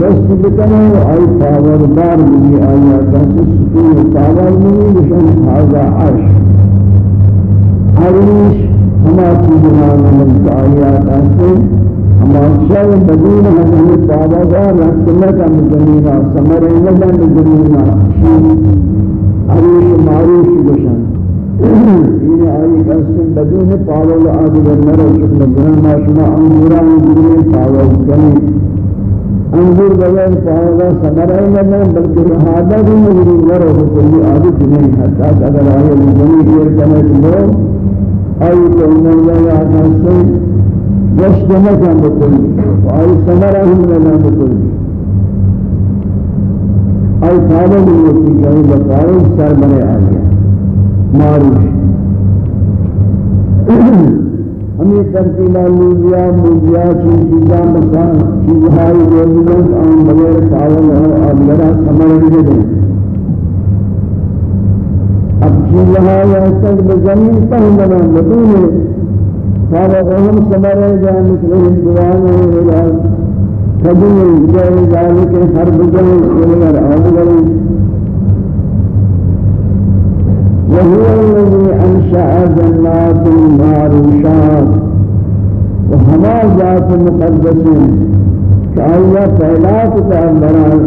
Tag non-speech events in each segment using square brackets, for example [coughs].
چیزی که درست بکنه و آئی پاوردار بگی آیا کسی سکون پاور بگی بشن حاضر عرش عرش ہما چیز نام من آیا کسی ہما شای بدون ہمیں پاوردار رکھنے کا مزنینا سمرے نظر مزنینا عرش معروش بشن این آئی قسم بدون پاول آدگر نرو شکل بنا ما شما انگوران بدون پاول کنی انظر بغیر پاولا سمرہ نہیں بلکہ رہادہ بھی نہیں ورہ کوئی عادت نہیں حتی اگر آئے زمین ایر کنے تو آئی تو انہوں نے آتا سے گشت نکن بکلی آئی سمرہ ہم بکلی آئی بھی ہوتی کہ آئی بطاول سر بنے آگیا معروف ہمیں ترتیبہ لوزیا لوزیا چیز چیزاں مسان چیزہائی روزگان آن بغیر پاول ہو اب لرا سمرن دے دیں اب چیزہائی احسن بزمین پہنگنا بدون فارغ ہم سمرن جائیں مثل ہندوانے ولا قدیم جائے ذالک حرب جائے ولا آدھگریں وهو الذي أنشأ جنات معروشات وهما ذات مقدسين. كأيا فعلات تأمران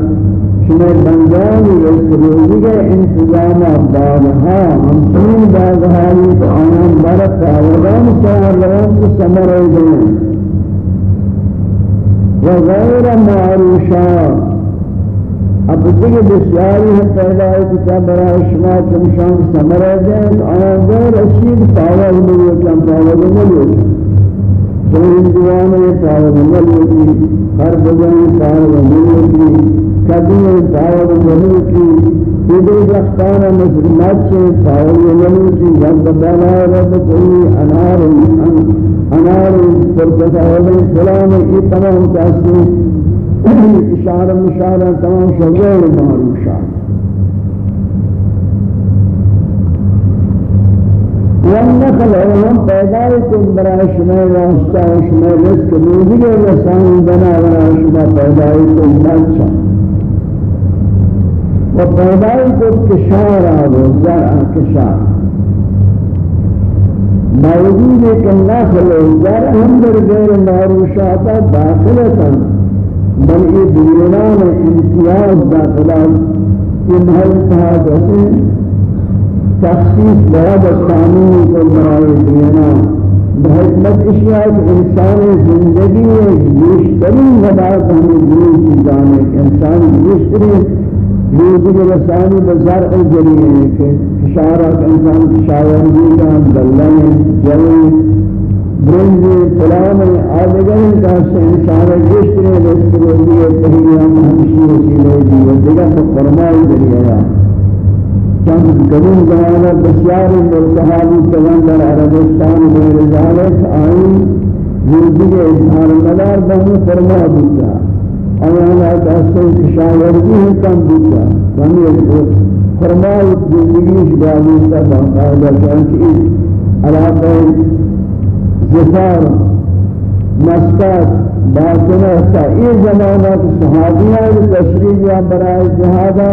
شما بندان يسروزی کے انتظام بارہا ہمسین بازہاری تو آنان بركة تاولان سوار لهم کو سمر وغير معروشات اب دیگه بسیاری هم پیدا کتاب برای شما چون شام سمره دید آنگه رسید تاول بلیوکم تاول بلیوکم چون هندوانه تاول بلیوکی خربزن تاول بلیوکی کدیر تاول بلیوکی دیده درختان مسلمات چه تاول بلیوکی رب بلا رب کلی انار انار پر تاول فلان ای تمام تاثیر اشارہ مشارہ تمام شغیر معروشات والنخل علم پیدای کن برای شما واسطہ شما رزق روزی رسانی بنا برای شما پیدای کن بچا و پیدای کن کشار آبو زرع کشار موجود ہے کہ نخل زرع ہم در غیر معروشات داخلتا بل یہ دیران امتیاز داخلان یہ محل کہا جیسے تخصیص بہت قانون کو برائے دینا بحکمت اشیاء انسان زندگی بیشترین مدار ہمیں دین کی جانے انسان بیشترین روزی کے رسانی بزرع ذریعے ہے کہ اشارہ انسان شاوردی کا دلائیں جلیں منزی فلان آدگری کاسے اشارہ گشت نے دوست کو دیئے تہیاں ہمشی وسیلے دیئے دیگا تو فرمائی دریایا چند قدیم زمانہ بسیار مرتحالی کلان در عربستان بے رجالت آئی یوزی کے مدار بہنے فرما دیتا آیانا کاسے اشارگی ہی کم دیتا ہمیں فرمائی دیگیش بازیتا باقاعدہ چانچ ایک علاقہ جسار مسقط باطن تھا ای زمانہ کہ صحابیہ کی تشریح یا برائے جہادہ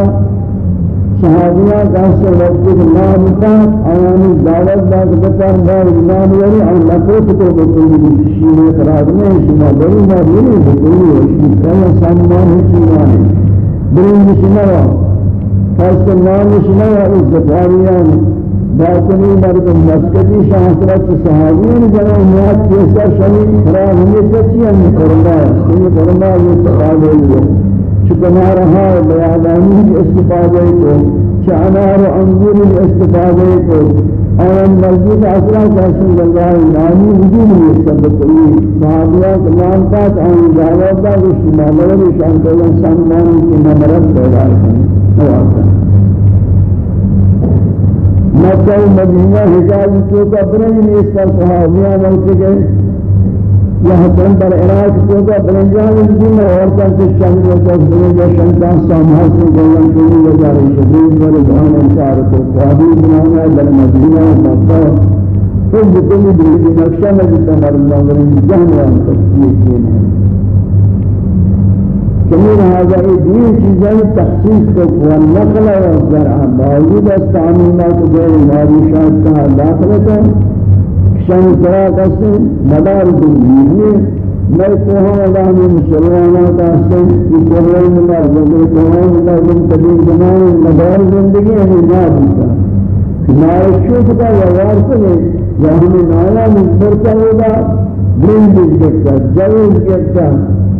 صحابیہ کا سے وقت نام تھا آیانی دعوت دا کہ بتاں دار امام یعنی اور لقب کو بتوں گی شیما قرار میں شیما بڑی نہ بڑی بڑی شیما سامنان ہے شیما بڑی شیما خاص نام شیما اور زبانیاں باطنی مردم مسکتی شاہدرت صحابین جنہ ہمیت کیسا شہید خراب ہمیت کچی ہم قرمہ یہ قرمہ یہ تقابل ہے چکنا رہا بیادانی کی استفادہ کو چعنار و انگور کی استفادہ کو اور ملجید اصلاح قاسم اللہ نامی وجود میں سبتری صحابیہ کمان پات آئین جاوہ دا رشتی معاملہ رشان کرنے سامان کی نمرت پیدا کرنے حتى المدينة حجاز تو قبرين اس پر صحابیاں موت گئے یہ حسن پر عراق تو قبرین جان دین اور تن کے شامل ہو تو دین جو شان سامان سے گلن کے لیے جا رہی شدید اور جہان انصار کو قابل بنانا در مدینہ مکہ تو یہ دین نقشہ میں جس پر اللہ نے جہان کو تشکیل تمیر هذا دین چیزیں تخصیص کو والنقل والزرع موجود استعمالات غیر ماریشات کا داخل ہے شان ذرا قصد مدار دنیا میں کوہاں اللہ نے مسلمانوں کا حسن کی کوہاں مدار دنیا کوہاں مدار دن تبین زمان مدار زندگی ہے نجات کا ہمارے شوق کا ویوار سے یا ہمیں نالا مجبر کرے گا برند جگتا جوز جگتا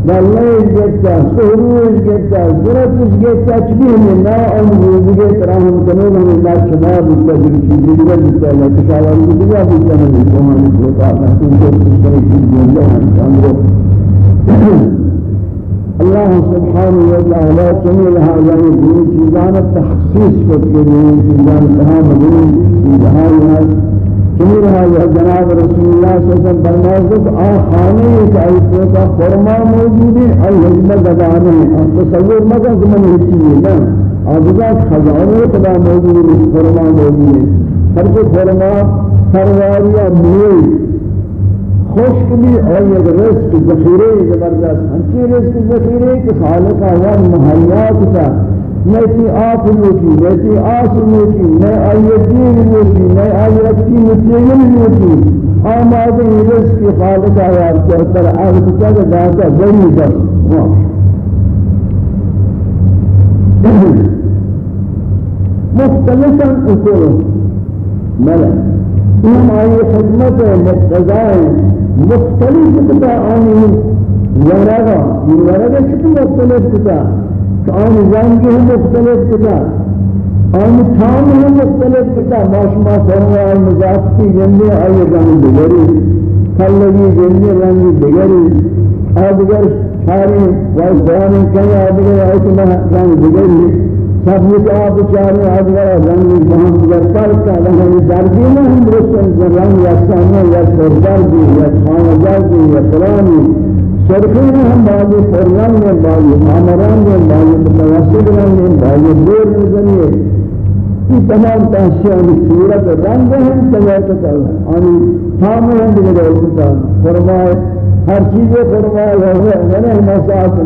بلش گتا سروش گتا زرتش گتا چیه نه آن روزیه تراهم کنیم هم لات شما بیشتر چیزی دیگر بیشتر لات شما بیشتر بیشتر نمی‌کنم من بیشتر نکنم که بیشتر چیزی دیگر هم کامرو الله سبحانه وتعالى جميل هذا الدين في جانب تخصيص كبير في جانب تمام الدين في جانب جيزان جميل هذا جناب رسول الله صلى الله عليه وسلم فرمائے آ خانے ایسے کا فرما موجود ہے اور حکمت گزارے ہیں تصور مگر کہ من یہ چیز ہے آجزا خزانے خدا موجود ہے فرما موجود ہے ہر کو فرما سرواریا موئی خشک بھی اور یہ رزق ذخیرے زبردست ہنچی رزق ذخیرے کہ خالق آوان مہیات کا۔ نیتی آت موتی نیتی آس موتی نی آیه دین موتی نی آیه رکی متیل موتی۔ آماده رزق خالق آیات کرتر آرک کرد داتا بری کرد مختلفا اصول ملک این آیه خدمت مقتضای مختلف کتا آنی۔ ورگا۔ ورگا چطور مختلف کتا۔ آن زنگ ہم مختلف کتا آن تھام ہم مختلف کتا ماشما فرما مضافتی جنبی آئی رنگ دگری کلگی جنبی رنگ دگری آدگر شاری بیانی کئی آدگر آئی رنگ دگری سب یہ کہ آپ چارے آدھگا رنگ بہن دیگر کرتا رنگ دردی میں ہم کہ رنگ یا سامنے یا سردردی یا خانجردی یا قرآنی سرخی میں ہم باقی فرنگ میں باقی آمران میں باقی متوسط رنگ میں باقی دور نظریے یہ تمام تحسیان صورت رنگ ہیں تجارت کرنا آنی تھامے ہیں دیگر ہوتا فرمائے ہر چیز فرمائے ہے میں مساعد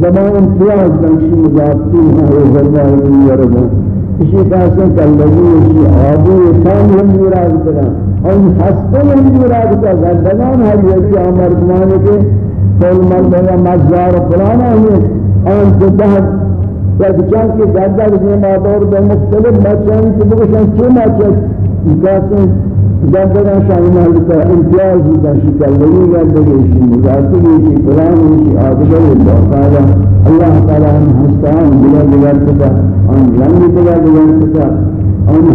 زمان امتیاز بنشی مضافتی ہیں وہ زرمائی من یردن اسی کہتے ہیں کہ اللہی اسی آبو اتان ہم مراد کرنا اور حسن ہم مراد کرنا زندگان ہر یکی آمر کمانے کے کل مرد یا مزار فلان ہے آن کے تحت بچان کے دادا کے مادور بے مختلف بچان کے بچان چھ ماچ کاسن دادرا شاہی مال کا امتیاز کا شکل نہیں یا دے اس مذاکر کی فلان کی عادت ہے بقایا اللہ تعالی آن ہستان بلا دیوار کا آن جان بلا دیوار کا آن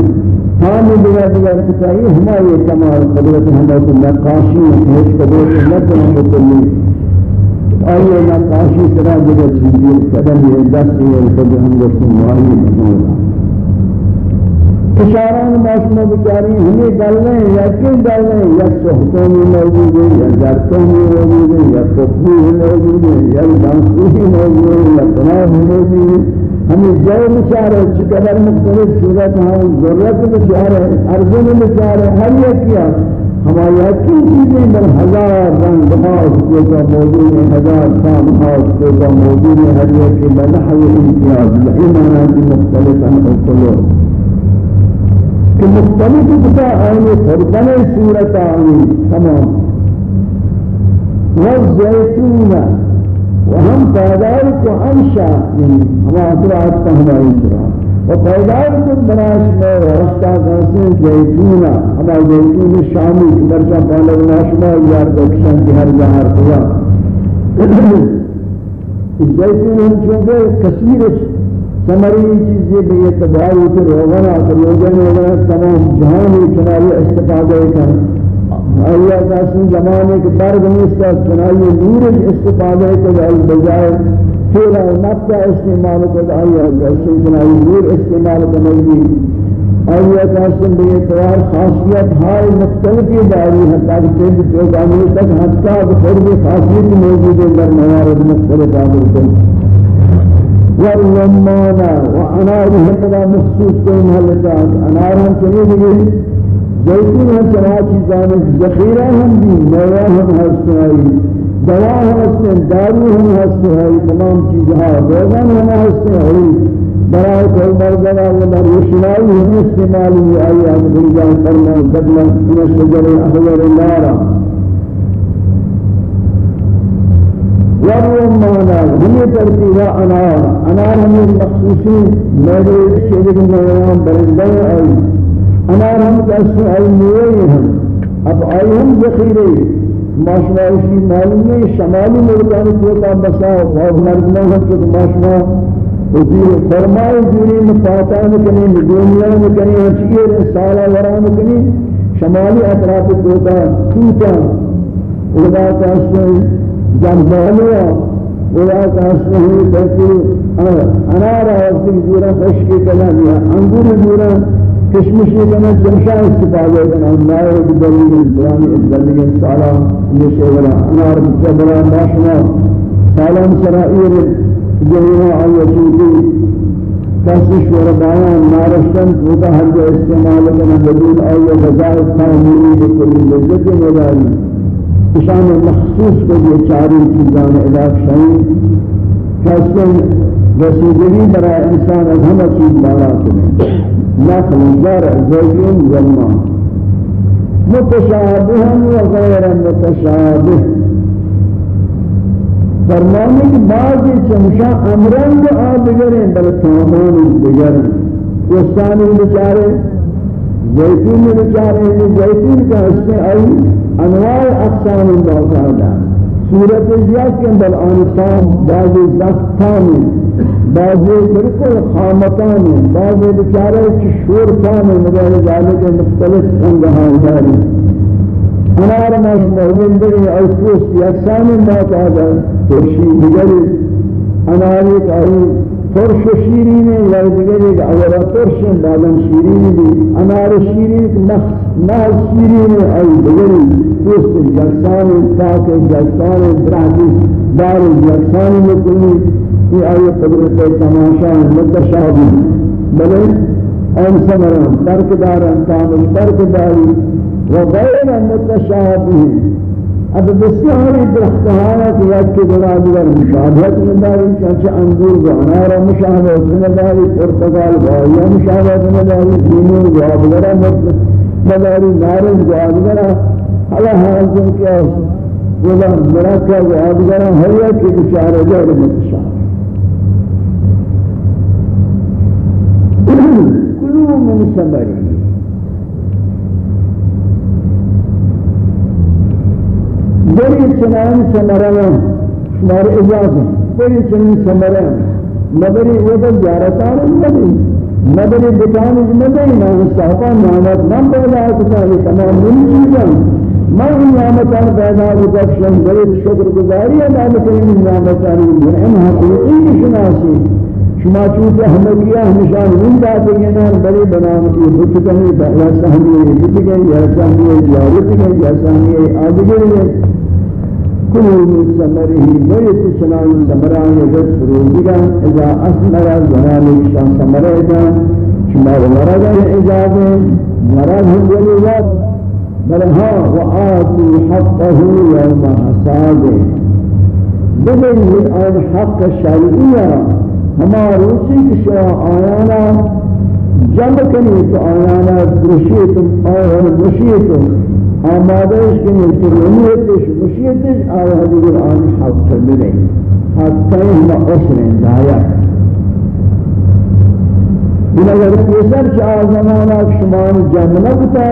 تام دیگر دیگر کتایی ہماری کمال قدرت ہماری نقاشی ہیچ قدرت نہ کرنے کے لیے آئیے نہ کاشی طرح جگہ چیزی قدم یہ دس یہ خود ہم کو سنوائی مطمئن اشاران ماسمہ بچاری ہمیں ڈالنے ہیں یا کن ڈالنے ہیں یا صحبتوں میں موجود ہیں یا جاتوں میں موجود ہیں یا صحبتوں میں یا دانسوی موجود یا پناہ موجود ہیں ہمیں جو بچارے چکدر مختلف صورت ہاں ضرورت بچارے عرضوں بچارے ہر یہ کیا ہوا یا کی چیزیں در ہزار رنگ خاص کے کا موجود ہے ہزار کام خاص کے کا موجود ہے ہر ایک کے بلح و امتیاز ایمانات مختلف ان اصولوں کہ مختلف بتا آئے فرقن صورت آئے تمام والزیتون وهم تعدارك وأنشأ من هما أطرعت فهما إسرائيل و پیدار کو بناش میں رشتہ کرسے زیتون ہما زیتون شامی کی درجہ پہلے ناشما یار دکشن کی ہر جہار کیا زیتون ہم چونکہ کثیر سمری چیزیں بھی اعتبار ہوتے روغنا کہ روغن وغیرہ تمام جہانی چنائی استفادہ کر۔ آیا کسی زمانے کے برگ نیستا چنائی نور استفادہ کر۔ آئی پھر مت کا استعمال کو دائیا جیسے جنائی نور استعمال بنائی اور یہ قسم بھی اعتبار خاصیت ہائی مختلف کی داری؟ ہے تاکہ چند جو جانے تک حد کا بخور بھی خاصیت موجود ہے در موارد مختلف آدھر کن والرمانہ وعنار حمدہ مخصوص کو محلتات أنا ہم چنی دیگئے زیتون ہم چنانچہ زانت ذخیرہ ہم بھی نوہ ہم ہستائی دوا ہم ہستے ہیں دارو ہم ہستے ہیں تمام چیزها. روزان ہم ہستے ہیں برای کوئی مرزنا و در روشنائی ہم استعمالی آئی آئی بریجان فرمان قدلا من الشجر احضر النارا والرمانا هي ترتيبا انار انار هم المخصوصين میرے شیرک نویان برندے آئی. انار ہم کسی آئی موئی ہیں اب آئی ہم ذخیرے ماشوا اسی معلومی شمالی مردان کو تا بسا اور مردوں کو ماشوا حضور فرمائے جوری مفاتا کنی دنیا میں کنی اچھی رسالہ وران کنی شمالی اطراف کو تا توتا ودا کا سے جنبالیا ودا کا سے کرتی انارا وقت جورا خشک کلام یا انگور جورا کشمش کنا جمشا استفاده کنا نائے دلیل اسلام دلیل سلام مشورة أنا أعرف كبرى ما شما سلام سرائر جهنا على شوكي بس شورا بيان نارشتن فوتا هر جا استعمال كنا بدون أي غذاء تعميري بكل لذة مداري إشان مخصوص کو یہ چاری چیزان علاج شائن کیسے رسیدگی برای انسان از همه چیز بارا کنه. نقل جرع زوجین زمان متشابها وغير متشابه. فرمانی که بعضی چمشا امران به آب بگرین بل تمامی بگرین. کستانی بچاره زیتون بچاره زیتون که هسته ای انواع اقسام باقاعدہ صورت یک بل آن تام بعضی دست تامی بعضی بالکل خامتان ہیں بعضی بیچارے شور کان ہیں مگر جانے کے مختلف سنگہاں جاری۔ ہمارا ماش مومن بڑی اور پوس یکسان ما کا جائے۔ خوشی دیگر ہماری کاری ترش شیرین یا دیگر ایک اگر ترش بالن شیرین دی ہمارا شیرین مخ ما شیرین اور دیگر پوس یکسان پاک یکسان برادی دار یکسان مکمل۔ في آية قدرت تماشا متشابه. بل أن سمرا ترك دارا كامل ترك داري وغير متشابه. اب بسیاری درختهانا که یک که بنا دیگر مشابهت نداری چنچه انگور و انارا مشابهت نداری پرتقال و آیا مشابهت نداری لیمون و آبگرا نداری نارنج و آبگرا. حالا حاضر که بلا مرکز و آبگرا هر یک که بشاره جهر من ثمره بری چنان ثمران شمار اجازه بری چنین ثمران مدری وہ زیارتان مدری مدری بتان مدری نہ صحابہ نعمت نہ پیدا ہوتا ہے تمام ان چیزوں میں نعمتان پیدا ہوتا ہے شکر گزاری ہے نعمتان نعمتان نعمت حقیقی شناسی شما چون احمدیہ ہمیشہ ہم جاتے ہیں نا بڑے بنام کی بت کہیں پہلا سہمی بت گئے یا سہمی زیارت گئے یا سہمی آدگر گئے کلو من ثمره ویت سلام دمران یغت روزگا اذا اسمر زمان شان ثمره گا شما ورا گئے اجازه ورا ہم ولی وقت. بل ها وآتوا حقه يوم حسابه. بدل من حق الشرعيه ہما روسی کی شوا آیانا جمع کنی تو آیانا درشیتم آیانا درشیتم آمادهش کنید که رومیتش مشیتش آیا دیگر آن حق کرده حتی هم عشر دایا۔ این اگر پیسر که آزمانا شما جمع نکتا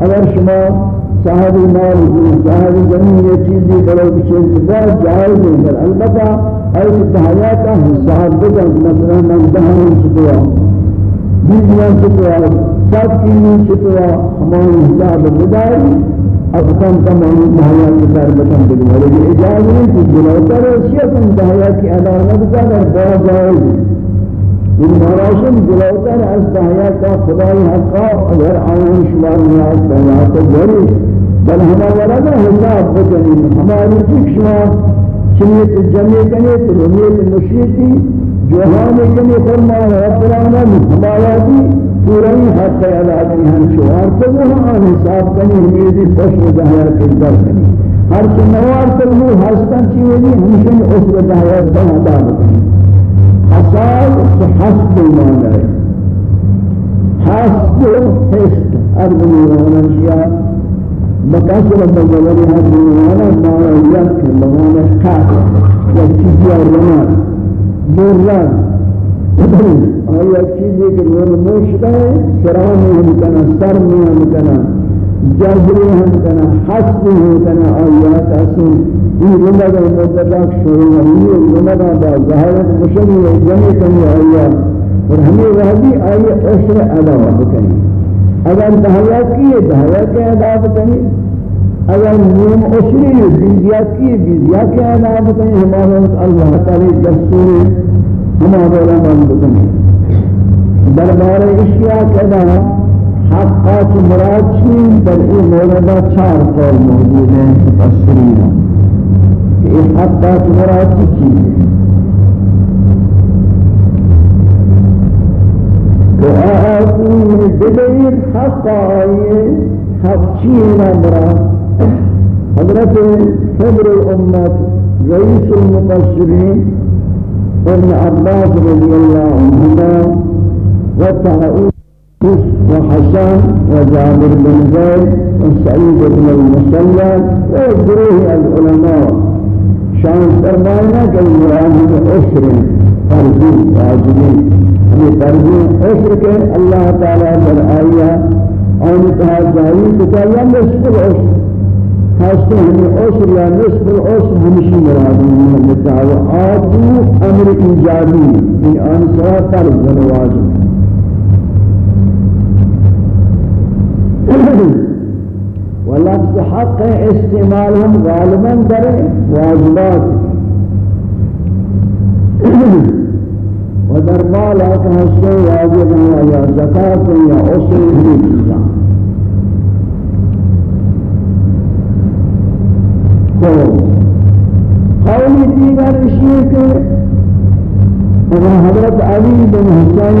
اگر شما صاحب مال صاحب زمین یہ چیزی بلو بچے انتظار جائز ہے البتہ أي تحياتا حساب بدل مثلا من دهن شكوا بيجيان شكوا سات كيلين شكوا همان حساب بدل أقسام تمام مهیا کی کار بکن دیگر ولی اجازه نیست جلوتر شیطان مهیا کی علامت کار باز آید إن مراسم جلوتر از مهیا کا خدای حقا اگر آن شمار نیاز مهیا تو جری بل همه ولد حساب بکنیم همه چیک شما چمیت جمع کنے تو رمیت مشیتی جوہان کنے فرما رب رانا مستمایاتی پورای حد علاقی ہم شوار تو وہاں حساب کنے ہمیدی خوش ظاہر کردار کنے ہر چنوار تو وہ ہستن چیویدی ہمشن عصر ظاہر بہتا بکنے حساب حسب مانا ہے۔ حسب حسب ارد میرانا شیعہ مكاسب المجالي هذه دوانا ما يك دوانا كاك يكتيا رمان مران أي ایک چیز ہے کہ وہ مشتا ہے سراؤ میں ہم کنا سر میں ہم کنا جذر میں ہم کنا حس میں ہم کنا اور یا تاسن یہ رندا کا مطلق شروع ہوئی ہے رندا کا ظاہرت مشن ہے جمع کمی آئی ہے اور ہمیں وہ بھی اگر دہیا کیے دہیا کے ادا بکنی؟ اگر نیم عشری بیزیا کیے بیزیا کے ادا بکنی؟ ہمارا اللہ تعالی دستور ہمارا رمان بکنی. دربار اشیاء کے ادا حقات مراد چین در این موردہ چار قول موجود ہیں مفسرین. یہ حقا مراد کی چیز ہے وآتوني بدين حقائي حقشين أمرا حضرت صدر الأمة رئيس المبشرين ابن عباس رضي الله عنهما وتعود وحسن وجابر بن زيد وسعيد بن المسلم وجروه العلماء. شان فرمانا كالمراد الأسر فرضي واجبين. یہ فرضی عشر کے اللہ تعالی در آیا اور کہا جاری کہ یا نصف العشر خاصة ہمیں عشر یا نصف العشر ہمشی مراد ہے متعاو آتو أمر ایجابی ان آن سوا فرض و واجب [clears throat] ولفظ حق استعمال هم غالبا در واجبات [clears throat] اگر مالا کا حصہ واجب ہیں یا زکات یا عصر ہی دیا تو قولی دیگر یہ کہ اگر حضرت علی بن حسین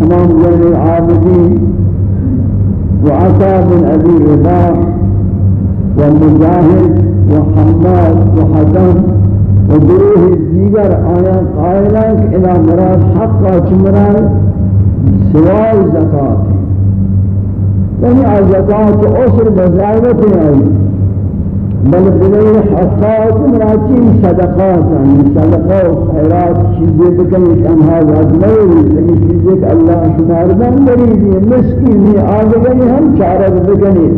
امام زین العابدین وعطا بن أبي رباح والمجاهد وحماد وحسن و گروه دیگر آیا قائلن که إلى مراد حقا چه مراد؟ سوای زکات. یعنی از زکات عسر بزایبت آئی بل بغیر حقات مراد چی؟ صدقات. یعنی صدقه و خیرات چیزی بکنی که آنها ذات نیوی لیکن چیزی که اللہ شمار دن بریدی مسکینی آگه گنی هم چارت بکنی.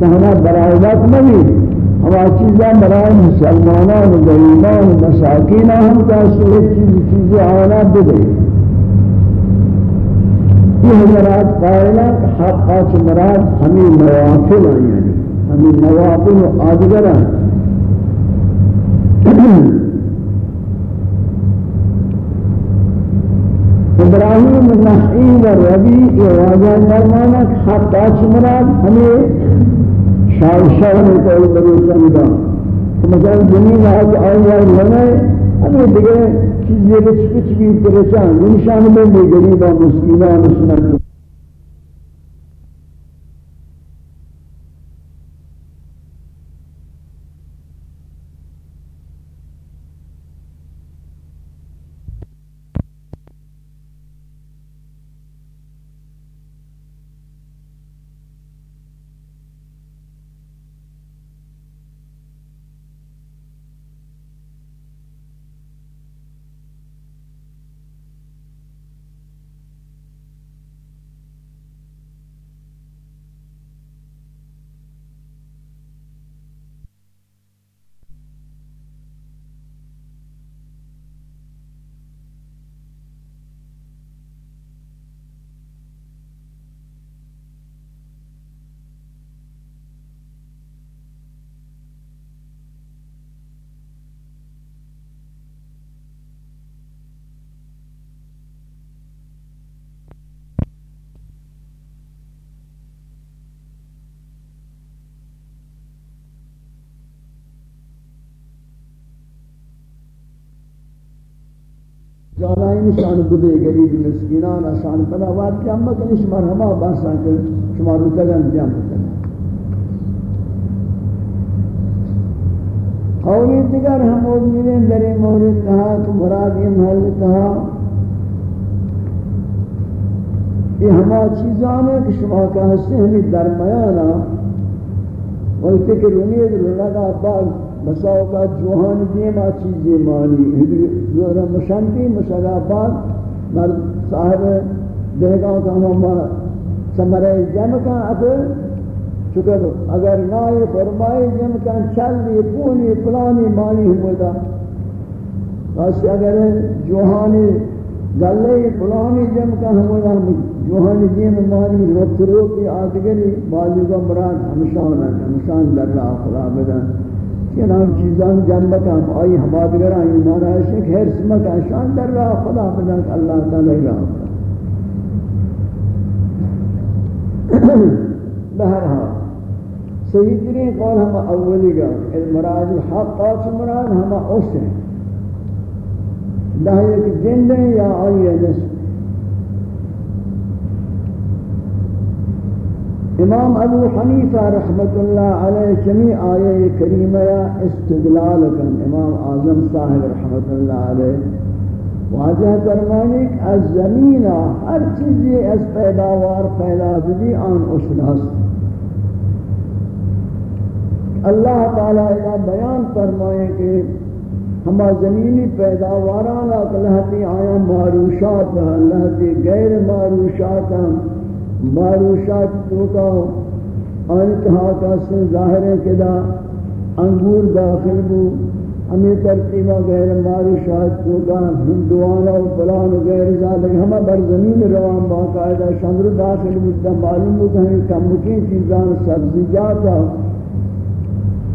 تهنا برایبات نبید ہما چیزاں برائے مسلمانان غریبان مساکین ہم کہتے ہیں چیز چیزیں آنا بدے یہ مراد قائلہ حقات مراد ہمیں موافل ہیں یعنی ہمیں نوافل و آدگرہ [clears throat] ابراہیم نحعی و ربی یہ واجہ فرمانا حقا چمراد ہمیں شاہشاہ نے کوئی بڑی سمجھا مثلا زمین ہے کہ آیا لنے ہمیں دیگر چیزیں کچھ کچھ بھی پریشان نشان میں گریبا مسکینہ مسلمان۔ جانائی نشان بدے گریب مسکینان، آسان پدا واد جمع کنی شما ہما باسا کر شما رو روزگان جمع کنی قولی دیگر ہم موجود در مورد کہا کہ مراد یہ محل کہا یہ ہما چیزان ہے کہ شما کا حصے ہمیں درمیانا وقتی کہ رمید رلگا بعض بسا اوقات جوہان دیما چیزیں مانی یعنی زورا مشانتی مشاگافات مرد صاحب دیگاں کا ہمارا سمرے جمع کا اپر چکر اگر نائے فرمائے جمع کا چلی پونی پلانی مانی ہوتا واسے اگر جوہانی گلے پلانی جمع کا ہوتا جوہانی جمع مانی وقت روکی آدگری بالی کا مراد ہمشان ہے ہمشان در رہا خدا بدن. کہ نام چیزان جنب کا ہم، آئی ہمادگر آئی ایمان ہے کہ ہر سمت شان در رہا خدا بدن اللہ تعالی رہا [coughs] بہرحال صحیح ترین قول ہم اولی گا المراد الحق آچ مراد ہم اسر دہی ایک جن یا آئی نسل امام ابو حنیفہ رحمت اللہ علیہ جميع آیہ کریمہ استدلال کن، امام اعظم صاحب رحمت اللہ علیہ واجہ فرمانے از زمین ہر چیز از پیداوار پیدا بھی آن اصل اللہ تعالیٰ کا بیان فرمائے کہ ہما زمینی پیداوارانا کہ لہتی آیا معروشات ہیں، لہتی غیر معروشات ہیں معروشات تو کا آن کہا کا سے ظاہر ہے کہ دا انگور داخل بو، ہمیں ترتیبہ غیر معروشات تو کا ہندوانا و فلان و غیر ذالک ہمیں بر زمین روان باقاعدہ شمر داخل بودتا معلوم ہو کہ کم مکین چیزان سبزیجات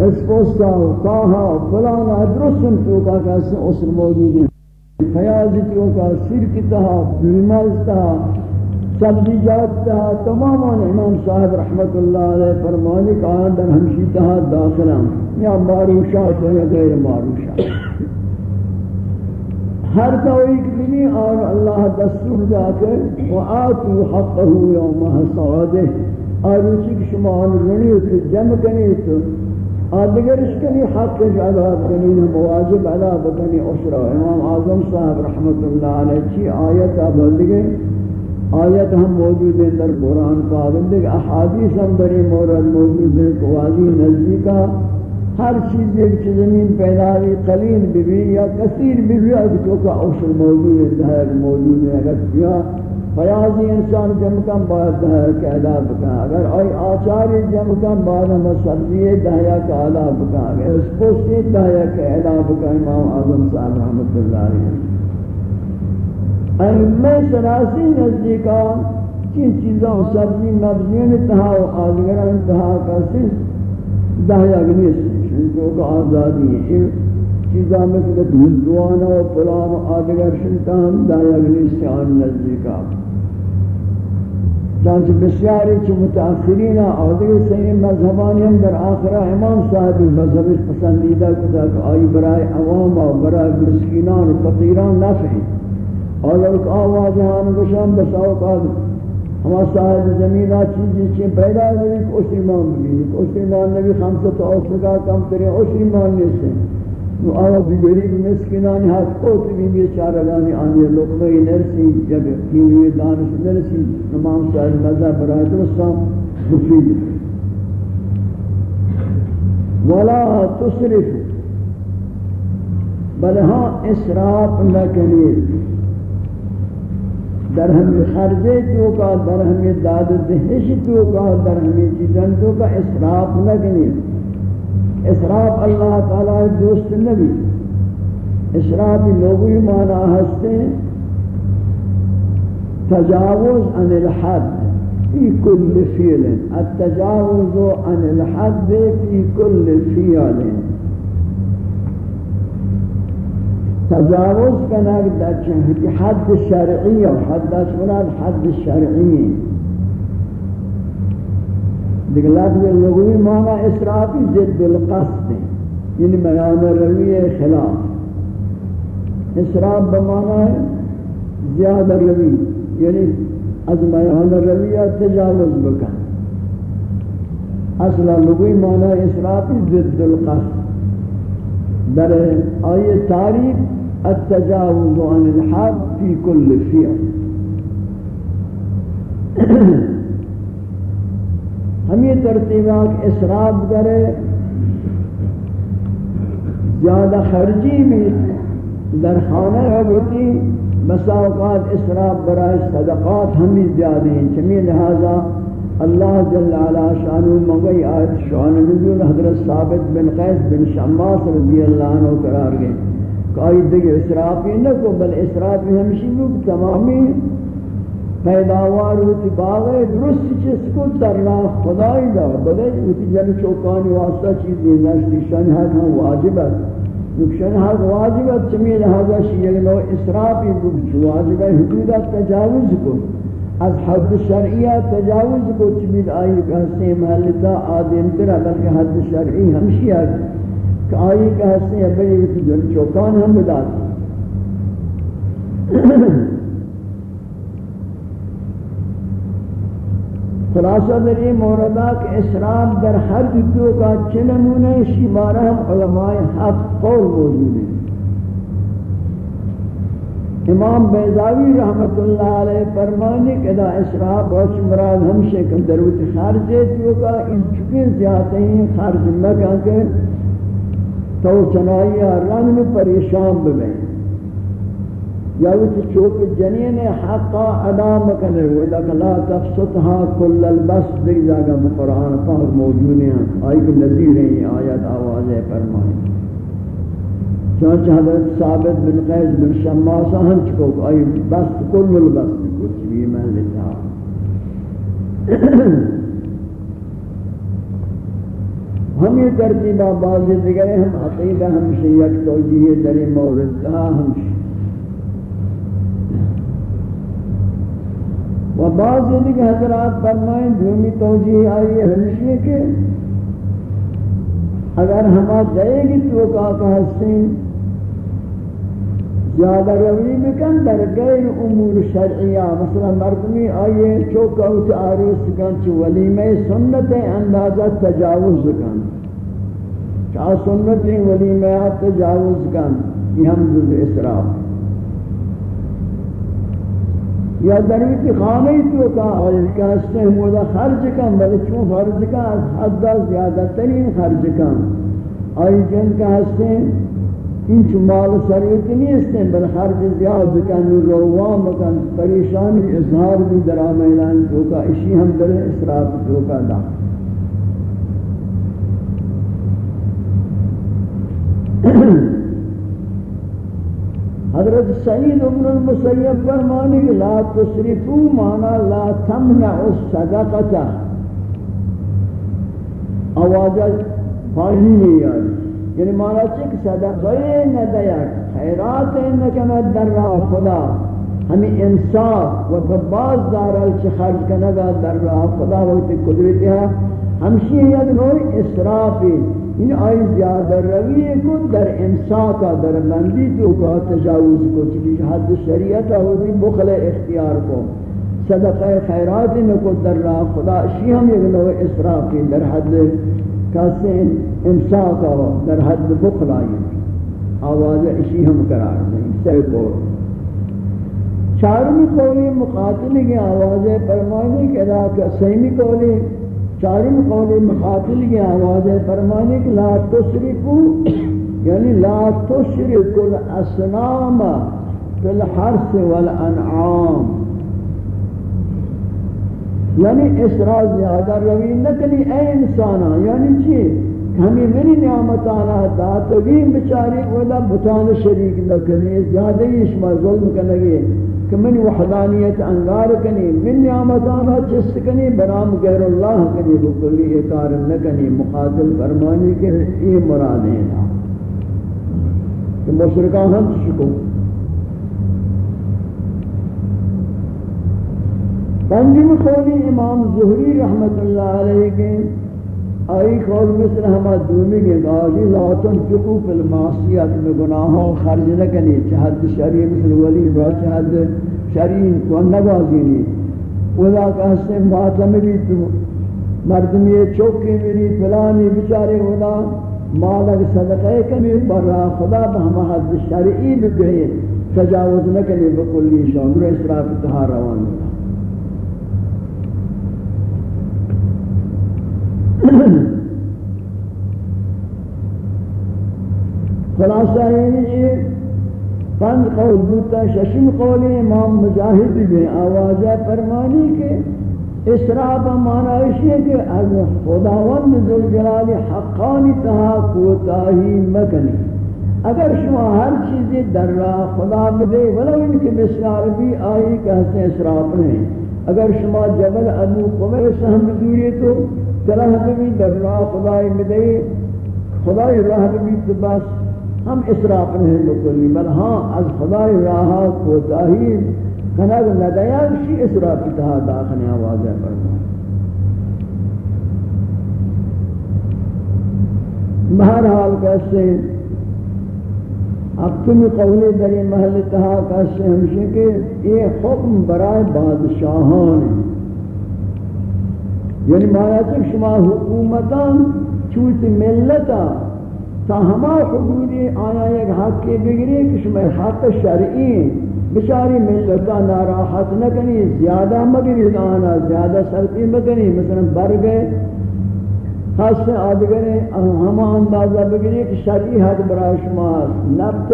اسپوستا و کاہا و فلان ادرسن تو کا کسی اصل موجود ہیں۔ فیاضی تو کا سرک تہا بیمز تہا سبزیجات تہا تمام امام صاحب رحمت اللہ علیہ فرمانی کہ آن در ہمشی تہا داخلہ یا معروشات یا غیر معروشات ہر تویق بنی اور اللہ دستور جا کر وآتو حقه یوم حسادہ۔ اور اسی کی شما آن رنی تو جمع کنی تو آدگر اس کنی حق جعبات کنی مواجب علا بکنی اسرا امام اعظم صاحب رحمت اللہ علیہ، چی آیت آبادگی آیت ہم موجود ہیں در قرآن پاک دیکھ احادیث ہم در مورد موجود ہیں، قوالی نزدیکا ہر چیز ایک چیز زمین پیدا ہوئی، قلیل بھی یا کثیر بھی اگر تو کا اوصل موجود ہے دہر موجود ہے اگر کیا فیاضی انسان جمع کم باید دہر کے ادا بکا اگر آئی آچاری جمع کم باید ہم سبزی دہیا کا ادا بکا اگر اس کو سی دہیا کے ادا بکا امام اعظم صاحب رحمت اللہ علیہ۔ ائمہ سراسی نزدیکا چین چیزاں سبزی مبزین انتہا و آدگر انتہا کا صرف دہیا گنیس شنکو کا آزادی ہے چیزاں میں مثل دوانا و پلان و آدگر شنکا ہم دہیا گنیس سے آن نزدیکا چانچہ بسیاری چو متاثرین آدگر سے مذہبانی ہم در آخرہ امام صاحب مذہب پسندیدہ کتا کہ آئی برای عوام و برای مسکینان و فقیران نفعی اور ایک آواز ہم گشان بساو قاد ہما صاحب زمینہ چیزی چین پیدا ہوئی کہ اس ایمان بھی اس ایمان نبی خمسط اوسلگا کم کریں اس ایمان نیسے نو آیا بھی گریب مسکنانی ہاتھ کوت بھی بیچارگانی آنی لقمہی نرسی، جب کیوئی دانش نرسی امام صاحب مذہب برای درستان مفید ولا تصرف بل ہاں اسراف نہ کنید در خرجے تو کا در داد دہش تو کا در ہمیں چیزن تو کا اسراف لگنی اسراف اللہ تعالی دوست نبی اسراف لوگی معنی ہستے تجاوز عن الحد في كل فعل التجاوز عن الحد في كل فعل تجاوز کنگ دچن کہ حد شرعی و حد مراد حد شرعی. دیگر لفظ لغوی معنی اسرافی ضد القصد. یعنی میان روی خلاف. اسراف بمعنی زیادہ روی. یعنی از میان رویہ تجاوز بکن. اصلا لغوی معنی اسرافی ضد القصد. در آیه تعریف التجاوز عن الحد في كل فعل. ہمیں ترتیبات اسراف کرے زیادہ خرجی بھی در خانہ ہوتی بسا اوقات اسراف برای صدقات ہمیں زیادہ ہیں چمی لہذا اللہ جل علا شانو مغی آیت شعان نزول حضرت ثابت بن قیس بن شماس رضی اللہ عنہ قرار گئے۔ کہ آئی دیکھ اسرافی نہ کو بل اسرافی ہمشی لوگ تمامی پیداوار ہوتی باغے درست چیز کو در راہ خدای دا بلے ہوتی جن چوکانی واسطہ چیزیں نشتی شن حق ہم واجب ہے۔ نکشن حق واجب ہے، چمی لہذا شیئے نو اسرافی واجب ہے حدودہ تجاوز کو۔ از حد شرعیہ تجاوز کو چبید آئی کہستے ہیں محلتا آدم ترہ، بلکہ حد شرعی ہمشی ہے۔ کہ آئی کہستے ہیں بڑی جن چوکان ہم بداتے خلاصہ در یہ موردہ کہ اسلام در ہر دو کا چنمونے شمارہ ہم علماء حق قول موجود ہیں۔ امام بیضاوی رحمت اللہ علیہ فرمانے کہ دا اسراف وچ مراد ہمشے کہ دروت خارجے تو کا ان چکے زیادہ ہیں، خارج مکہ کے تو چنائی رنگ میں پریشان بے یا وہ چوک جنین حقا ادا مکنے وہ لک لا تفسطها كل البس دیکھ جاگا قرآن پاک موجود ہیں، آئی کہ نظیر ہیں آیت آواز فرمائیں چونچہ حضرت ثابت بن قیس بن شماسہ ہم چکو، آئی بست کل البست کچھ بھی میں لتا ہم یہ ترتیبہ بعض دیگر ہم عقیدہ ہم سے یک توجیہ در مورد کہا ہم و بعض دیگر حضرات فرمائیں دومی توجیہ آئی ہے ہمشی کہ اگر ہما دے گی تو کہا حسین زیادہ روی بکن در غیر امور شرعیہ مثلا مردمی آئیے چوکا ہوتی آروس کن چو ولیمہ سنت اندازہ تجاوز کن چاہ سنت ہیں ولی، میں ولیمہ تجاوز کن یہ ہم جز اسراف۔ یا دروی کی خانه تو کا آئیے کہ ہستے مودا خرج کن بلے چون خرج کن از حد زیادہ ترین خرج کن آئی جن کا ہستے این چو مال سریت نیستن بل خرج زیاد بکن و روان بکن پریشانی، اظہار بھی در آمیلان توکا اشی ہم در اسراف توکا دا حضرت سعید ابن المسیب فرمانی لا تصرفو مانا لا تمنع الصدقتا آوازہ پانی نہیں آئی. یعنی مانا چک صدقہ ندیا خیرات نہ نکند در راہ خدا. ہمیں انصاف و باز دارا چھ خرج کنگا در راہ خدا وقت قدرت ہے. ہمشی ید نوع اسرافی این آئی زیادہ روی کو در انصاف در بندی تو کا تجاوز کو چکی حد شریعت ہوتی بخل اختیار کو صدقہ خیرات نکو در راہ خدا. شی ہم یک نوع اسرافی در حد کاسے امساک در حد بخل آئی آواز اسی ہم قرار دیں سے قول چارمی قولی مقاتل کی آواز فرمانے کے ادا سیمی قولی چارمی قولی مقاتل کی آواز ہے، فرمانے کہ لا تشرکو یعنی لا تشرکو الاسنام فی الحرس والانعام۔ یعنی اسرا زیادہ روی نکنی اے انسانا یعنی چی؟ ہمیں منی نعمتانا داتوی بچاری ودا بطان شریک نکنی زیادہ ہی شما ظلم کنگی کہ منی وحدانیت انگار کنی، من نعمتانا چست کنی، برام غیر اللہ کنی بکلی اکار نکنی، مقاتل فرمانی کے یہ مرادیں کہ مشرکان ہم شکو پنجم قولی امام زہری رحمت اللہ علیہ کے آئی قول مثل ہما دومی کے گاجی لا تنفقو فی المعصیت میں گناہوں خرج نکنی چہد شریع مثل ولی با چہد شرین تو نگازینی ودا کہتے ماتم بھی تو مردمی چوکی میری فلانی بچارے ودا مالک صدقہ کمی برا خدا بہم حد شرعی بگئے تجاوز نکنی بکلی شامر اسراف تہا روان خلاصہ یہ پنج قول بوتا ششم قول امام مجاہد بھی آوازہ فرمانی کے اسراف معنی ہے کہ از خداوند ذوالجلال حقانی تہا کوتاہی مکنی۔ اگر شما ہر چیز در راہ خدا بدے، ولو ان کے بسیار بھی آئی کہتے ہیں اسراف نہیں اگر شما جبل ابو قمر سہم دوری تو تلہ بھی در راہ خدای بدے خدای راہ بھی تو بس ہم اسراف نہیں بکلی بل ہاں از خدای راہ کوتاہی کنگ ندیا شی اسراف تہا داخل آواز ہے فرما بہرحال کیسے، اب تم قولی در محل تہا کیسے ہمشہ کہ یہ حکم برائے بادشاہان یعنی مانا چک شما حکومتان چوت ملتا تا ہما حدودی آیا ایک حق کے بگری کہ شما حق شرعی بچاری ملتا ناراحت نکنی زیادہ مگری آنا زیادہ سرطی مکنی مثلا بر گئے خاص سے آدگرے ہما اندازہ بگری کہ شرعی حد برای شما نبت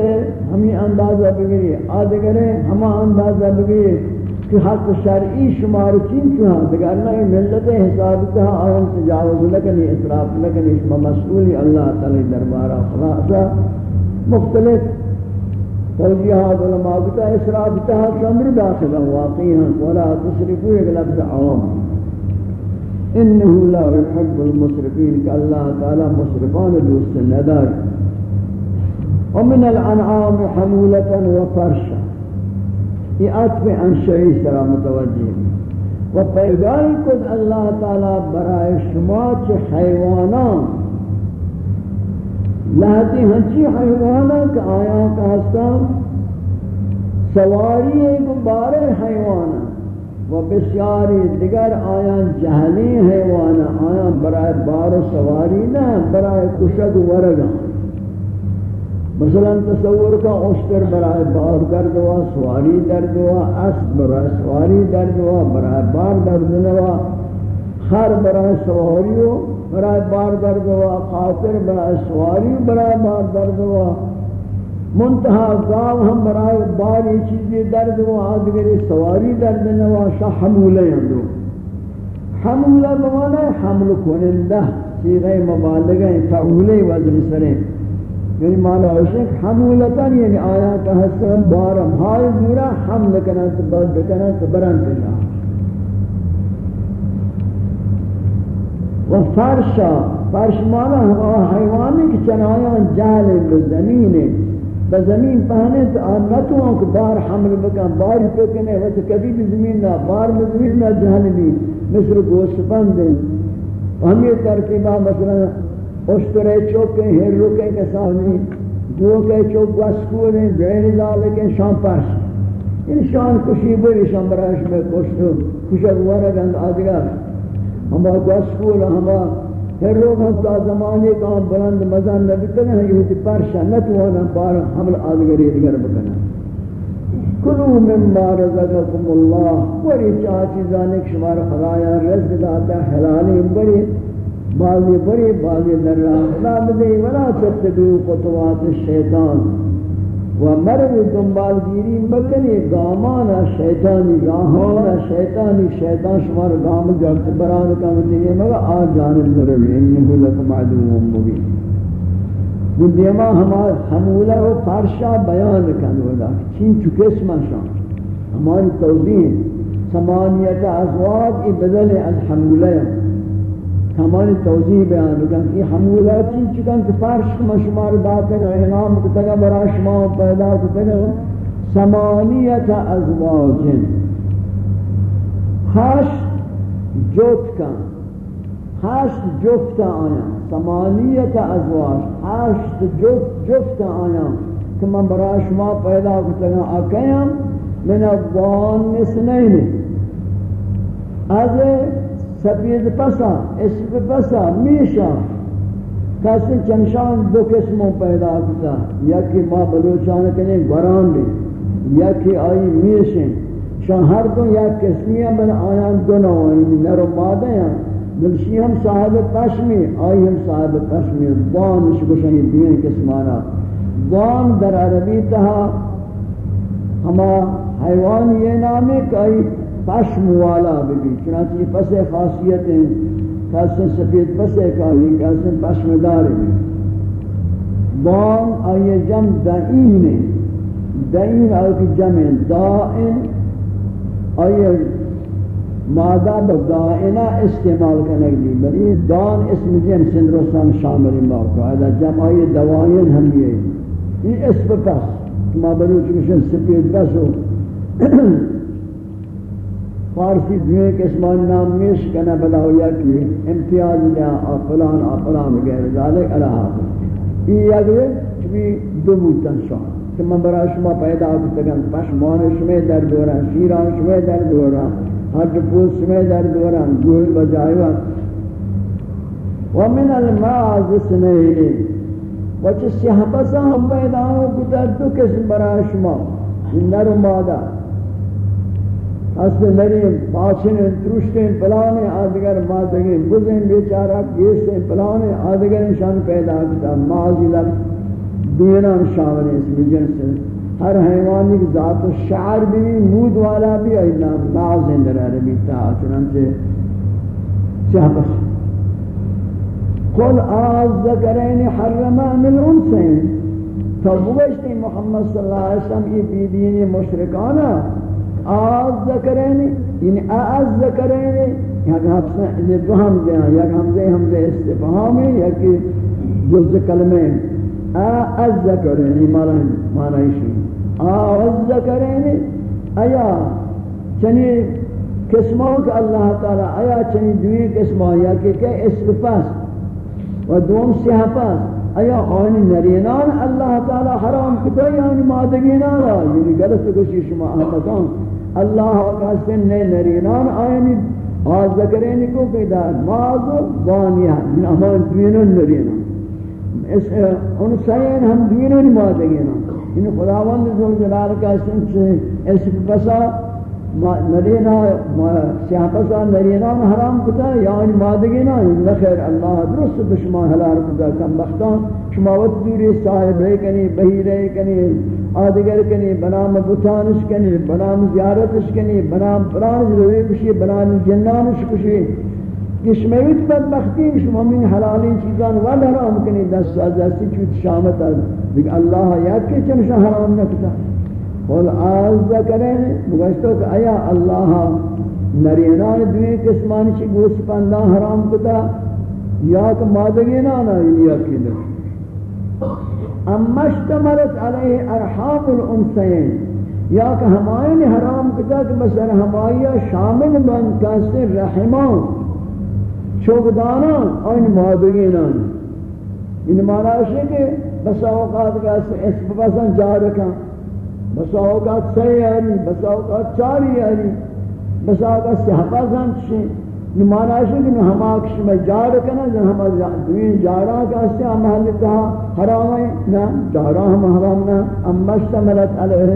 ہمیں اندازہ بگری آدگرے ہما اندازہ بگری کہ حق شرعی شمار چین کیوں ہاں دیگر نہ ملت حساب تھا آن تجاوز لکنی اطراف لکنی شما مسئولی اللہ تعالی دربارہ خلاصہ مختلف توجیحات علماء بتا اسراف تہا سمر داخلہ واقعی ولا تصرفو ایک لفظ عوام انہو لا يحب المصرفین کہ اللہ تعالی مصرفان دوست ندار۔ ومن الانعام حمولة وفرشا یہ عطف انشئی سرا متوجہ و پیدائی کد اللہ تعالی برای شما چھ حیوانان۔ لہتی ہنچی حیوانان کہ آیا کہستا سواری ایک بارے حیوانان۔ و بسیاری دیگر آیا جہلی حیوانان۔ آیا برای بار سواری نہ برای کشد ورگان۔ مثلا تصور کا اشتر برائے بار درد ہوا سواری درد ہوا اسب برائے سواری درد ہوا برائے بار درد ہوا خر برائے سواری برائے بار درد ہوا قاطر برائے سواری برائے بار درد ہوا منتہا گاو ہم برائے بار یہ چیزیں درد ہوا آدھگری سواری درد ہوا شاہ حمولہ اندرو. حمولہ بمانا حمل کنندہ، سیغہ مبالغہ فعولہ وزن سریں یعنی ما عشق حمولتان یعنی آیا که هستن بارم های زورا حمل کنن باز بکنن برن کنن. و فرشا فرش مانا ہوا حیوانی که چنایان جهل به زمینه به زمین پهنه تو آن نتوان که بار حمل بکن بار پکنے وچه کبھی زمین نه بار می‌زمین نه جهل بی. مصر گوشپن دیں ہم یہ ترکیبہ مثلا اشترے چوکیں ہر رکے کے سامنے دو کے چوک واسکولیں بین ذالکیں شام پاس ان شان کشی بری شام براش میں کشتو کشک ورگند آدگر ہما واسکول ہما ہر روگ ہستا زمانے کا بلند مزان نبی کرنے ہیں یہ پرشا نتوانا بار حمل آدگری دیگر بکنا کلو مما رزقکم اللہ وری چاہ چیزانک شمار خدایان رزق داتا حلالی بری بعضی بری بعضی در راہ بدے ولا تتبعو خطوات الشیطان و مرد دنبال گیری مکنی گامانا شیطانی گامانا شیطانی شیطان شمار گام جلت بران کا مدنی مگا آج جانب مروی انہو لکم عدو مبین. دیما ہمارا حمولہ و فارشہ بیان کرنے چین چکے اسمہ شان ہماری توضیح. سمانیت ازواج ای بدل از حمولہ ہمارے توضیح بیان لگن یہ حمولاتی چکن که فرش کو مشمار داتا گا انعام کو تگا برای شما پیدا کو سمانیت سمانیت ازواجن. هشت جوت کن. هشت جفت آیا سمانیت ازواج. هشت جفت جفت آیا که من برای شما پیدا کتگم آکیم من الضان نسنینی از سفید پسا اسب پسا میشا. کسی چنشان دو قسموں پیدا کتا، یکی ما بلوچان کنے گران بھی یکی آئی میشن. شان ہر دو یک قسمی ہیں بل آیان دو نوائیں نر و مادہ ہیں. بلشی ہم صاحب پشمی، آئی ہم صاحب پشمی دان شکشنی دوئیں قسمانا. دان در عربی تہا، ہما حیوان یہ نام ہے کہ آئی پش والا بگی چنانچہ پس خاصیت ہیں کس سفید پس کا ہی پش پشم دار بان بام جم دعین ہے دعین آئی جم دائن. آئیے مادہ بدائنہ استعمال کرنے کے بلی یعنی دان اسم جم سن رسان شامل موقع جم آئی دوائن ہم یہ یہ اسم پس. ما بلوچ مشن سفید پس ہو [clears throat] فارسی دوئے کسمان نام میش کنا بلاو یکی امتیاز لیا فلان فلان غیر ذالک علاہ یہ یکی چوی دو بوتن شان کہ من برای شما پیدا کتگن پشمان شما در دوران، شیران شما در دوران حد پوس شما در دوران گول بجائی وقت ومن الماعز سنین۔ وچه سیح پسا ہم پیدا کتر دو قسم برای شما۔ نر و مادہ۔ اسب نریم پاچن ترشتیں پلانے آدگر مادگیں بزیں بیچارہ گیسیں پلانے آدگر انشان پیدا کتا، ماضی لفظ دینان شامل ہیں اس میں جنس ہر حیوانی کی ذات و شعر بھی، مود والا بھی، اینا بعض اندر عربی تا، چنانچہ سیاپس قل آز ذکرین حرما من انسین۔ تو بگشتی محمد صلی اللہ علیہ وسلم، یہ بیدین مشرکانا آز ذکرین یعنی آز ذکرین یک حفظہ یعنی دو ہم جہاں یک حمزے حمزے استفہام ہے یک جز کلمے آز ذکرین معنی شئی آز ذکرین آیا چنی قسموں کہ اللہ تعالی، آیا چنی دوئی قسموں، یا کہ کہ اسم پاس و دوم سیاہ پاس۔ آیا آنی نرینان اللہ تعالی حرام کتا یعنی مادگینان یعنی غلط کشی شما احمدان اللہ کا سن نرینان آئینی، آز ذکرینی کو پیدا، ماز و بانیہ من امان دوینن نرینان۔ اس، ان سین ہم دوینن مادگینا ان خداوند ذل جلال کا سن سے اس پسا نرینا سیاپسا نرینان حرام کتا، یا یعنی مادگینا لخیر اللہ درست بشما حلال کتا، کم بختان شما وقت دوری، صاحب رہے کنی، بہی رہے کنی آدگر کنی، بنام بطانش کنی، بنام زیارتش کنی، بنام پرانش روی کشی، بنام جنانش کشی. کشمیت بدبختی شما من حلالی چیزان ود حرام کنی، دست از دستی چوت شامت از. بگ اللہ یاد کہ چمشا حرام نکتا. قول آز ذکرین مگشتو کہ آیا اللہ نرینان دوئے قسمانی چی گوش پندہ حرام کتا؟ یا کہ مادگینانا یا کی یعنی لکھ اما اشتملت علیہ ارحام الانسین، یا کہ ہمائن حرام کتا کہ بسر ہمائیہ شامل من کسی رحمان چوکدانان این مادگینان این معنی ہے کہ بس اوقات کسی اسم بسن جارکان بس اوقات سی آری یعنی، بس اوقات چاری یعنی، آری بس اوقات سحقا زنچشی نمانا شد کہ ہم آکش میں جار کنا جن ہم دوین جارا کا اسے ہم محل کہا حرام ہے نا جارا ہم حرام نا اما اشتملت علیہ۔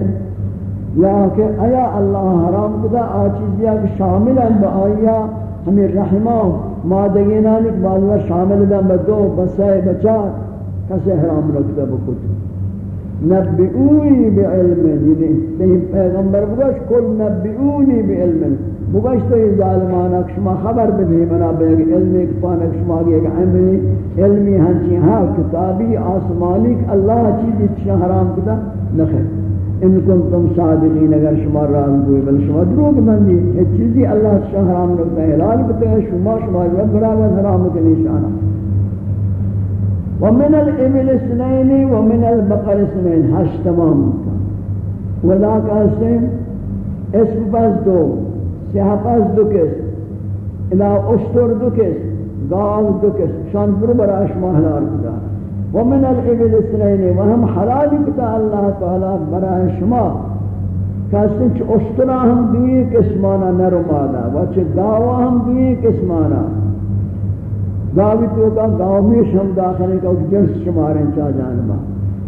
یا کہ ایا اللہ حرام کتا آچیزیا کہ شامل ہیں با آیا، ہمیں رحمہ مادگینانی کہ بعض شامل ہیں بدو بسائے بچار کسے حرام رکھتا بکتا نبئونی بعلم یعنی پیغمبر بگوش، کل نبئونی بعلم۔ بگوش تو یہ ظالمانا شما خبر بدهی منا بیگ علمی کپانا شما گئے کہ علمی علمی ہنچی ہاں کتابی آسمانی اللہ چیزی چیزی حرام کتا، نخیر. ان کنتم صادقین، اگر شما راز دوئے بل شما دروگ مندی یہ چیزی اللہ شما حرام نکتا ہے حلال کتا ہے شما شما رب برابر حرام کنی شانا ومن الابل اثنين ومن البقر اثنين هش تمام کتا. وذاك اسم اسم پس دو. سیاہ پس دو کس الى اشتر دو کس گاو دو کس شان پر براش محلار کتا۔ ومن الابل اثنين وهم حلال کتا اللہ تعالی براش ما کسی چھ اشترا ہم دوئی قسمانا نرو وچھ گاوا ہم دوئی قسمانا۔ گاوی تو کا گاو میں شم داخلے کا جنس شماریں چاہ جانبا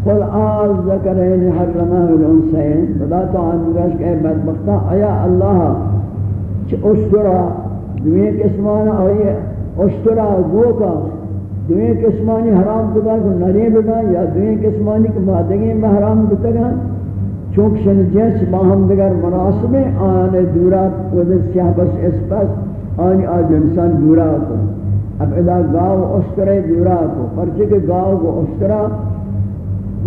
قل آل ذکرین حرمہ الانسین۔ بدا تو آنگاش کہ بدبختہ آیا اللہ چھ اشترا دوئی قسمانا آئی اشترا گو کا دوئی قسمانی حرام کتا کہ نری بگا یا دوئی قسمانی کہ مادگی میں حرام کتا گا چونکہ شن جنس باہم دیگر مناسب ہیں آنے دورا ودر سیاہ بس اس پس آنی آج انسان دورا کو۔ اب ادا گاو اشترے دورا کو، پرچے کہ گاو کو اشترا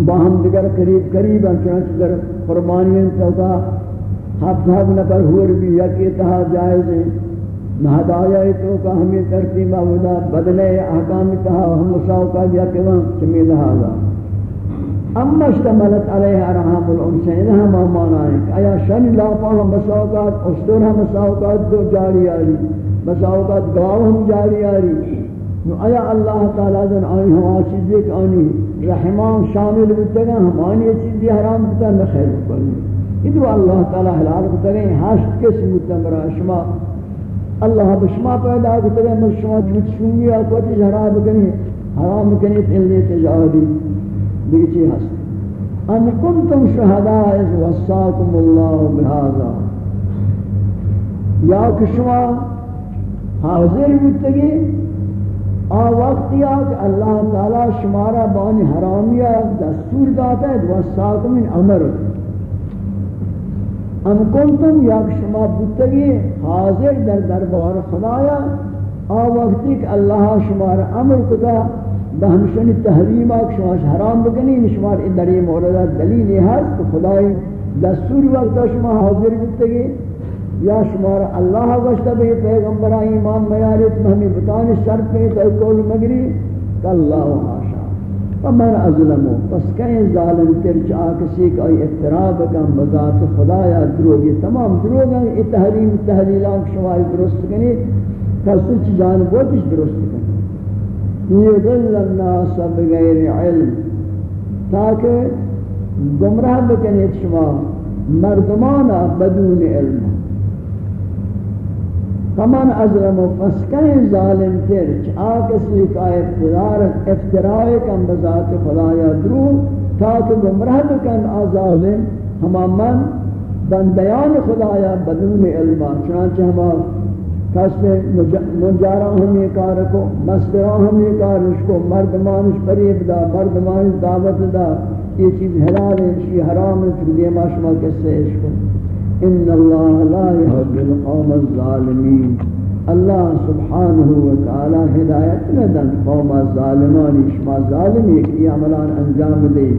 باہم دیگر قریب قریب ہیں، چنانچہ در قربانیاں چوکا ہفت ہفت نفر ہوئے بھی یکی تہا جائز ہیں۔ مہدایا تو کا ہمیں ترتیبہ ودا بدلے احکام تہا ہم مساوکہ دیا کہ وہاں چمی لہذا اما اشتملت علیہ ارحام الانسین ہم مانا ہے کہ آیا شن لاپا ہم مساوقات، اشتر ہم مساوقات دو جاری آری، مساوقات گاو ہم جاری آری۔ نو آیا اللہ تعالیٰ دن آئی ہم چیزیں کہ آنی، رحمان شامل بتگا ہم آنی چیزیں حرام بتا نخیر بکنی ادو اللہ تعالیٰ حلال بتگا ہشت کس متمرا شما؟ اللہ بشما پیدا بتگا مجھ شما جوت شونگی آکوتی حرام بکنی حرام بکنی تلنی تجاہدی بیچی ہست ان کنتم شہداء از وصاکم اللہ بہذا۔ یا کشما حاضر بیتگی آ وقت یا کہ اللہ تعالی شمارا بانی حرامیہ دستور داتا ہے، وصاکم ان امر۔ ان کنتم یا کشما بیتگی حاضر در دربار خدایا، آ وقتی کہ اللہ شمارا امر کتا بہمشن تحریم آک شما حرام بکنی، شما در یہ موردہ دلیل ہے کہ خدای دستور وقت شما حاضر بکتگی یا شما را اللہ گوشتا بھی پیغمبر ایمان میارت ہمیں بتانی شرط میں تو قول مگری، کہ اللہ حاشا فمن ازلمو پس کہیں ظالم تر چاہ کسی کا اعتراف کم بذات خدایا دروگی تمام دروگ ہیں یہ تحریم، تحلیلان شما درست کنی کسی چی جانبوتش درست کنی. یضل الناس بغیر علم. تاکہ گمراہ بکنید شما مردمانا بدون علم. کمان ازلم و ظالم تر چا کسی کا افترار افترائی کن بذات خدایا درو، تا تاکہ گمراہ بکن آظالم ہما من بندیان خدایا بدون علم چنانچہ ہما کس منجارا ہم یہ کار کو، مسترا ہم یہ کار کو مردمانش پریب دا مردمانش دعوت دا، یہ چیز حلال ہے شی حرام ہے پھر دیما شما کسے اس کو إن الله لا يهدي القوم الظالمين. الله سبحانه وتعالى هدايت لدن قوم ظالمان شما ظالمی کی عملان انجام دے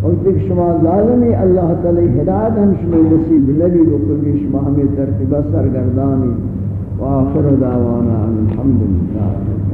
اور دیکھ شما ظالمی الله تعالی ہدایت ہم شما نصیب نبی کو کل شما ہمیں ترتیبہ سرگردانی. واخر دعوانا الحمد لله